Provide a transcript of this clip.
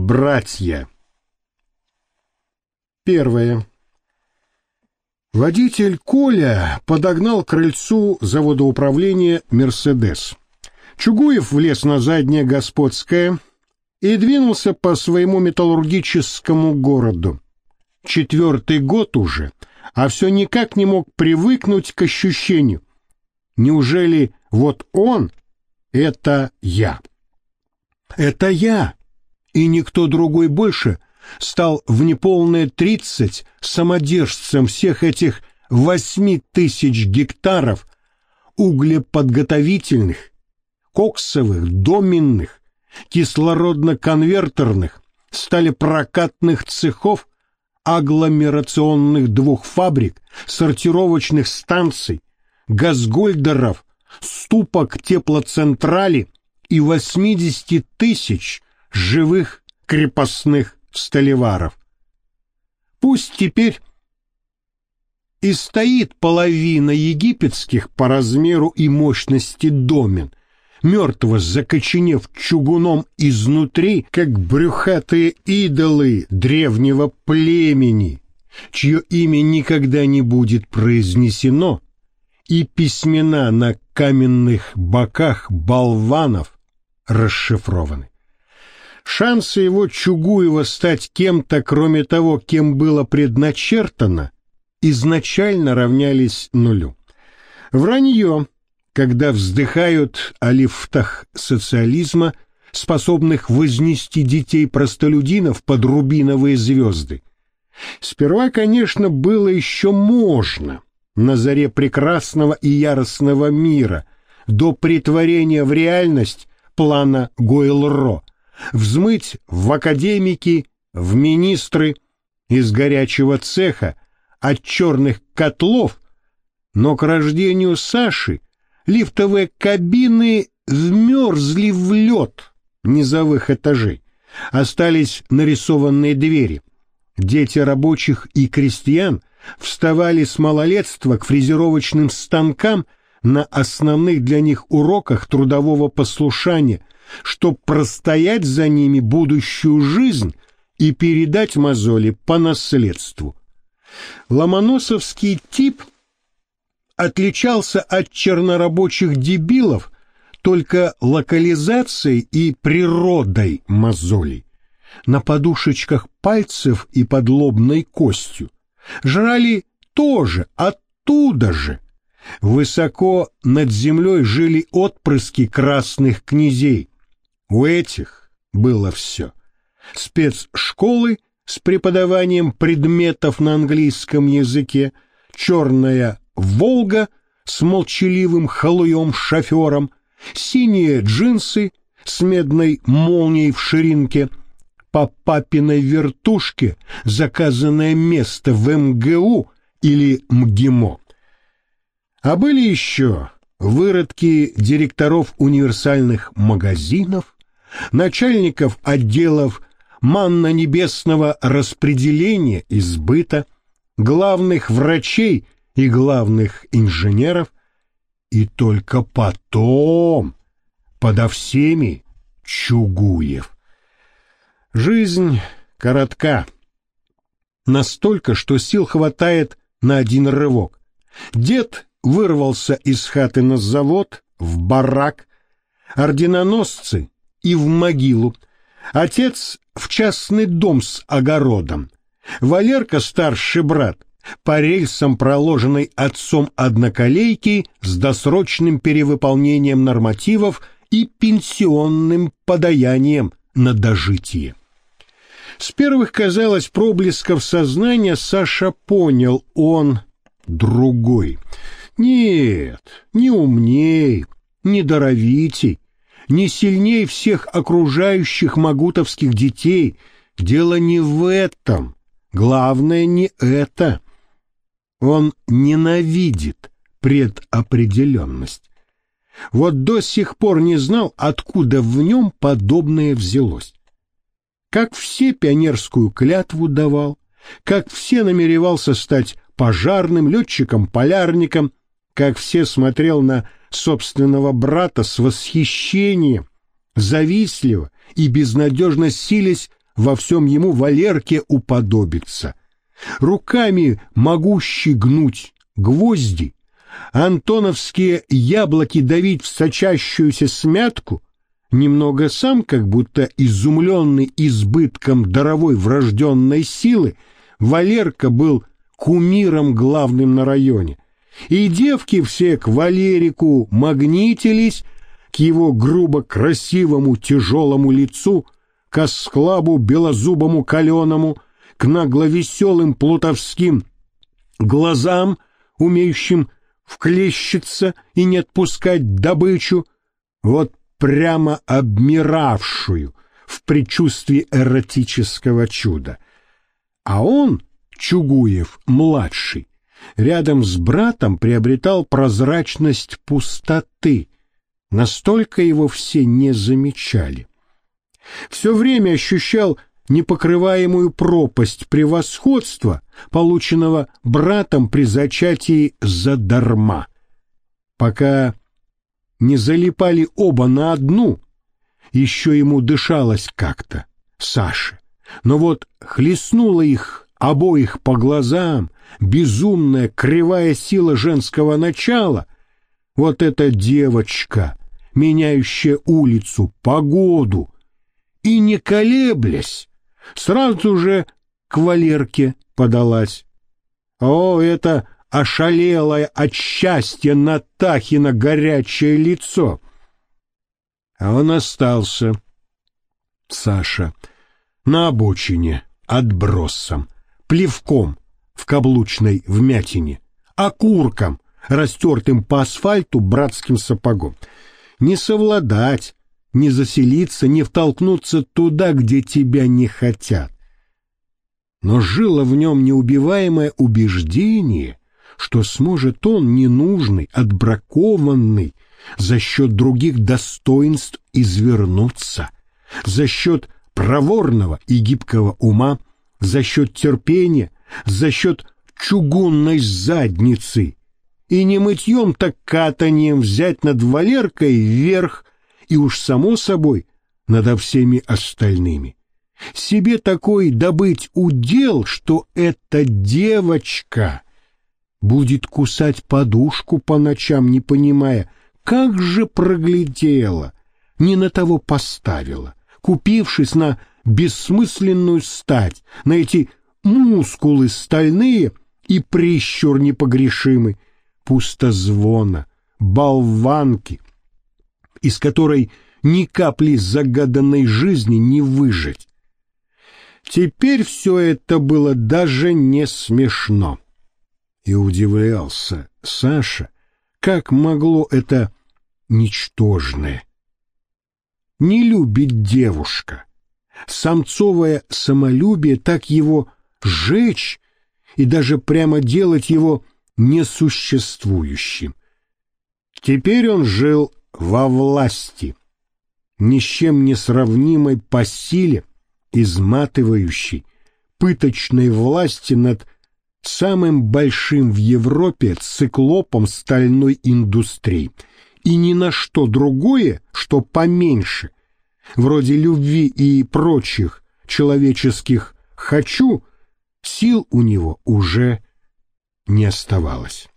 Братья. Первое. Водитель Коля подогнал к крыльцу завода управления «Мерседес». Чугуев влез на заднее господское и двинулся по своему металлургическому городу. Четвертый год уже, а все никак не мог привыкнуть к ощущению. Неужели вот он — это я? Это я, и никто другой больше стал в неполные тридцать самодержцем всех этих восьми тысяч гектаров углеподготовительных, коксовых, доменных, кислородно-конвертерных, сталепрокатных цехов, агломерационных двух фабрик, сортировочных станций, газгольдеров, ступок теплоцентрали и 80 тысяч живых крепостных столеваров. Пусть теперь и стоит половина египетских по размеру и мощности домен, мертво закоченев чугуном изнутри, как брюхатые идолы древнего племени, чье имя никогда не будет произнесено, и письмена на каменных боках болванов расшифрованы. Шансы его Чугуева стать кем-то, кроме того, кем было предначертано, изначально равнялись нулю. Вранье, когда вздыхают о лифтах социализма, способных вознести детей-простолюдинов под рубиновые звезды. Сперва, конечно, было еще можно, на заре прекрасного и яростного мира, до притворения в реальность плана Гойл-Ро, взмыть в академики, в министры, из горячего цеха, от черных котлов, но к рождению Саши лифтовые кабины вмерзли в лед низовых этажей, остались нарисованные двери. Дети рабочих и крестьян вставали с малолетства к фрезеровочным станкам на основных для них уроках трудового послушания, чтобы простоять за ними будущую жизнь и передать мозоли по наследству. Ломоносовский тип отличался от чернорабочих дебилов только локализацией и природой мозолей. На подушечках пальцев и под лобной костью жрали тоже оттуда же. Высоко над землей жили отпрыски красных князей. У этих было все. Спецшколы с преподаванием предметов на английском языке, черная «Волга» с молчаливым халуем-шофером, синие джинсы с медной молнией в ширинке, по папиной вертушке заказанное место в МГУ или МГИМО. А были еще выродки директоров универсальных магазинов, начальников отделов манно-небесного распределения и сбыта, главных врачей и главных инженеров, и только потом подо всеми Чугуев. Жизнь коротка, настолько, что сил хватает на один рывок. Дед вырвался из хаты на завод, в барак, орденоносцы и в могилу, отец в частный дом с огородом, Валерка старший брат по рельсам, проложенной отцом одноколейки с досрочным перевыполнением нормативов и пенсионным подаянием на дожитие. С первых, казалось, проблесков сознания Саша понял, он другой. Нет, не умней, не даровитей, не сильней всех окружающих магутовских детей. Дело не в этом. Главное не это. Он ненавидит предопределенность. Вот до сих пор не знал, откуда в нем подобное взялось. Как все пионерскую клятву давал, как все намеревался стать пожарным, летчиком-полярником, как все смотрел на собственного брата с восхищением, завистливо и безнадежно сились во всем ему Валерке уподобиться. Руками могущий гнуть гвозди, антоновские яблоки давить в сочащуюся смятку, немного сам, как будто изумленный избытком даровой врожденной силы, Валерка был кумиром главным на районе. И девки все к Валерику магнитились, к его грубо красивому тяжелому лицу, к осклабу белозубому каленому, к нагло-веселым плутовским глазам, умеющим вклещиться и не отпускать добычу, вот прямо обмиравшую в предчувствии эротического чуда. А он, Чугуев-младший, рядом с братом приобретал прозрачность пустоты, настолько его все не замечали. Все время ощущал непокрываемую пропасть превосходства, полученного братом при зачатии задарма. Пока не залипали оба на одну, еще ему дышалось как-то, Саше. Но вот хлестнула их обоих по глазам безумная кривая сила женского начала, вот эта девочка, меняющая улицу, погоду, и, не колеблясь, сразу же к Валерке подалась. О, это ошалелое от счастья Натахина горячее лицо! А он остался, Саша, на обочине, отбросом, плевком в каблучной вмятине, окурком, растертым по асфальту братским сапогом. Не совладать, не заселиться, не втолкнуться туда, где тебя не хотят. Но жило в нем неубиваемое убеждение, что сможет он, ненужный, отбракованный, за счет других достоинств извернуться, за счет проворного и гибкого ума, за счет терпения, за счет чугунной задницы, и не мытьем, так катанием взять над Валеркой вверх и уж само собой надо всеми остальными. Себе такой добыть удел, что эта девочка будет кусать подушку по ночам, не понимая, как же проглядела, не на того поставила, купившись на бессмысленную стать, на эти мускулы стальные и прищур непогрешимый, пустозвона, болванки, из которой ни капли загаданной жизни не выжить. Теперь все это было даже не смешно. И удивлялся Саша, как могло это ничтожное. Не любит девушка. Самцовое самолюбие так его жечь и даже прямо делать его несуществующим. Теперь он жил во власти, ни с чем не сравнимой по силе, изматывающей, пыточной власти над самым большим в Европе циклопом стальной индустрии, и ни на что другое, что поменьше, вроде любви и прочих человеческих «хочу», сил у него уже не оставалось.